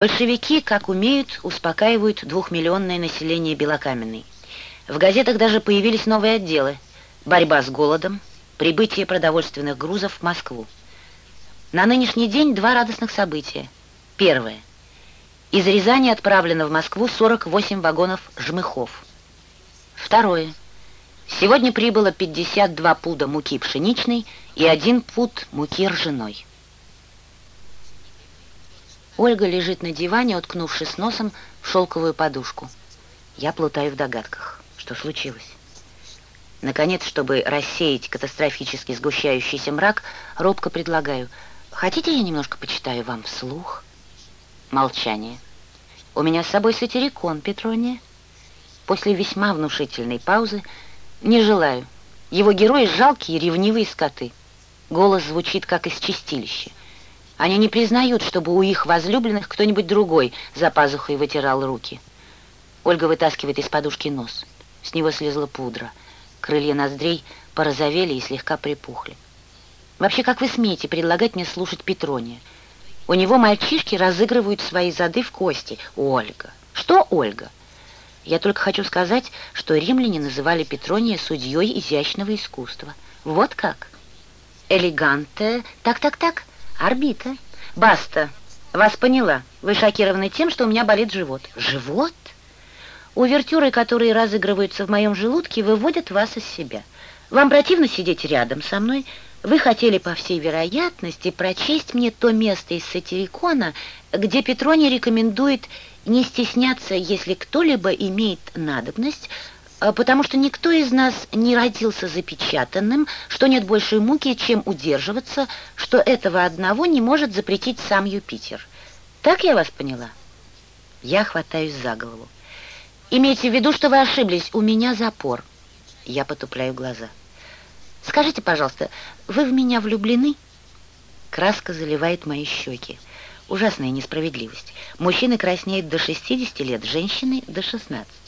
Большевики, как умеют, успокаивают двухмиллионное население Белокаменной. В газетах даже появились новые отделы. Борьба с голодом, прибытие продовольственных грузов в Москву. На нынешний день два радостных события. Первое. Из Рязани отправлено в Москву 48 вагонов жмыхов. Второе. Сегодня прибыло 52 пуда муки пшеничной и один пуд муки ржаной. Ольга лежит на диване, уткнувшись носом в шелковую подушку. Я плутаю в догадках. Что случилось? Наконец, чтобы рассеять катастрофически сгущающийся мрак, робко предлагаю. Хотите, я немножко почитаю вам вслух? Молчание. У меня с собой сатирикон, Петрония. После весьма внушительной паузы не желаю. Его герои жалкие, ревнивые скоты. Голос звучит, как из чистилища. Они не признают, чтобы у их возлюбленных кто-нибудь другой за пазухой вытирал руки. Ольга вытаскивает из подушки нос. С него слезла пудра. Крылья ноздрей порозовели и слегка припухли. Вообще, как вы смеете предлагать мне слушать Петрония? У него мальчишки разыгрывают свои зады в кости. Ольга. Что Ольга? Я только хочу сказать, что римляне называли Петрония судьей изящного искусства. Вот как? Элеганте. Так-так-так. Орбита. Баста. Вас поняла. Вы шокированы тем, что у меня болит живот. Живот? Увертюры, которые разыгрываются в моем желудке, выводят вас из себя. Вам противно сидеть рядом со мной? Вы хотели, по всей вероятности, прочесть мне то место из сатирикона, где Петроний рекомендует не стесняться, если кто-либо имеет надобность, потому что никто из нас не родился запечатанным, что нет большей муки, чем удерживаться, что этого одного не может запретить сам Юпитер. Так я вас поняла? Я хватаюсь за голову. Имейте в виду, что вы ошиблись, у меня запор. Я потупляю глаза. Скажите, пожалуйста, вы в меня влюблены? Краска заливает мои щеки. Ужасная несправедливость. Мужчины краснеют до 60 лет, женщины до 16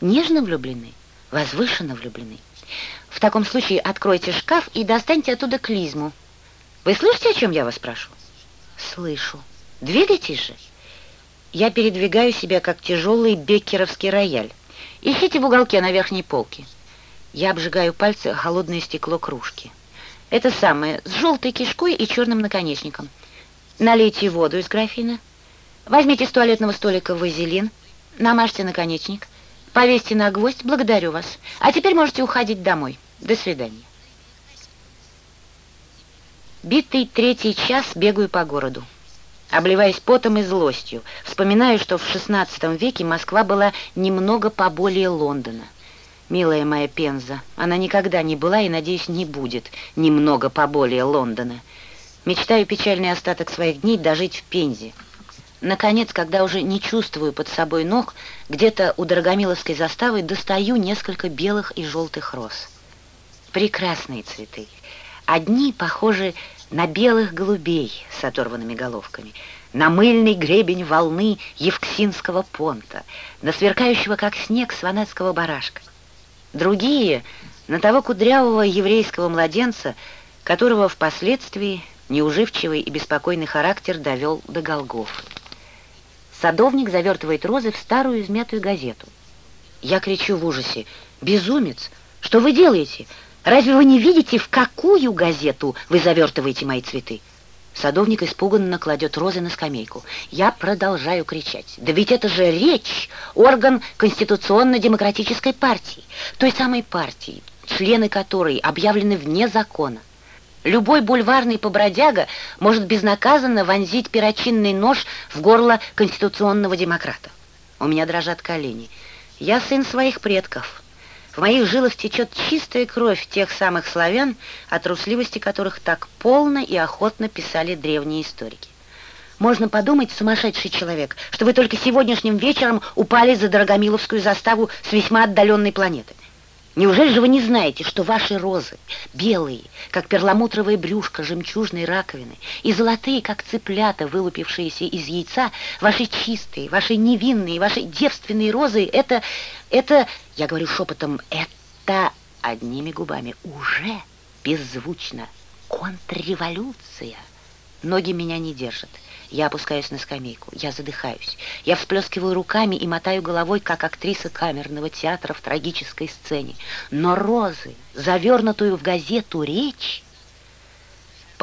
нежно влюблены, возвышенно влюблены. В таком случае откройте шкаф и достаньте оттуда клизму. Вы слышите, о чем я вас спрашиваю? Слышу. Двигайтесь же. Я передвигаю себя, как тяжелый беккеровский рояль. Ищите в уголке на верхней полке. Я обжигаю пальцы холодное стекло кружки. Это самое, с желтой кишкой и черным наконечником. Налейте воду из графина. Возьмите с туалетного столика вазелин. Намажьте наконечник. Повесьте на гвоздь, благодарю вас. А теперь можете уходить домой. До свидания. Битый третий час бегаю по городу. Обливаясь потом и злостью, вспоминаю, что в XVI веке Москва была немного поболее Лондона. Милая моя Пенза, она никогда не была и, надеюсь, не будет немного поболее Лондона. Мечтаю печальный остаток своих дней дожить в Пензе. Наконец, когда уже не чувствую под собой ног, где-то у Дорогомиловской заставы достаю несколько белых и желтых роз. Прекрасные цветы. Одни похожи на белых голубей с оторванными головками, на мыльный гребень волны Евксинского понта, на сверкающего, как снег, сванецкого барашка. Другие — на того кудрявого еврейского младенца, которого впоследствии неуживчивый и беспокойный характер довел до Голгофы. Садовник завертывает розы в старую измятую газету. Я кричу в ужасе. «Безумец! Что вы делаете? Разве вы не видите, в какую газету вы завертываете мои цветы?» Садовник испуганно кладет розы на скамейку. Я продолжаю кричать. «Да ведь это же речь! Орган Конституционно-демократической партии! Той самой партии, члены которой объявлены вне закона. Любой бульварный побродяга может безнаказанно вонзить перочинный нож в горло конституционного демократа. У меня дрожат колени. Я сын своих предков. В моих жилах течет чистая кровь тех самых славян, о трусливости которых так полно и охотно писали древние историки. Можно подумать, сумасшедший человек, что вы только сегодняшним вечером упали за Дорогомиловскую заставу с весьма отдаленной планеты. Неужели же вы не знаете, что ваши розы, белые, как перламутровое брюшко жемчужной раковины, и золотые, как цыплята, вылупившиеся из яйца, ваши чистые, ваши невинные, ваши девственные розы, это, это, я говорю шепотом, это одними губами уже беззвучно контрреволюция. Ноги меня не держат. Я опускаюсь на скамейку, я задыхаюсь. Я всплескиваю руками и мотаю головой, как актриса камерного театра в трагической сцене. Но розы, завернутую в газету речь,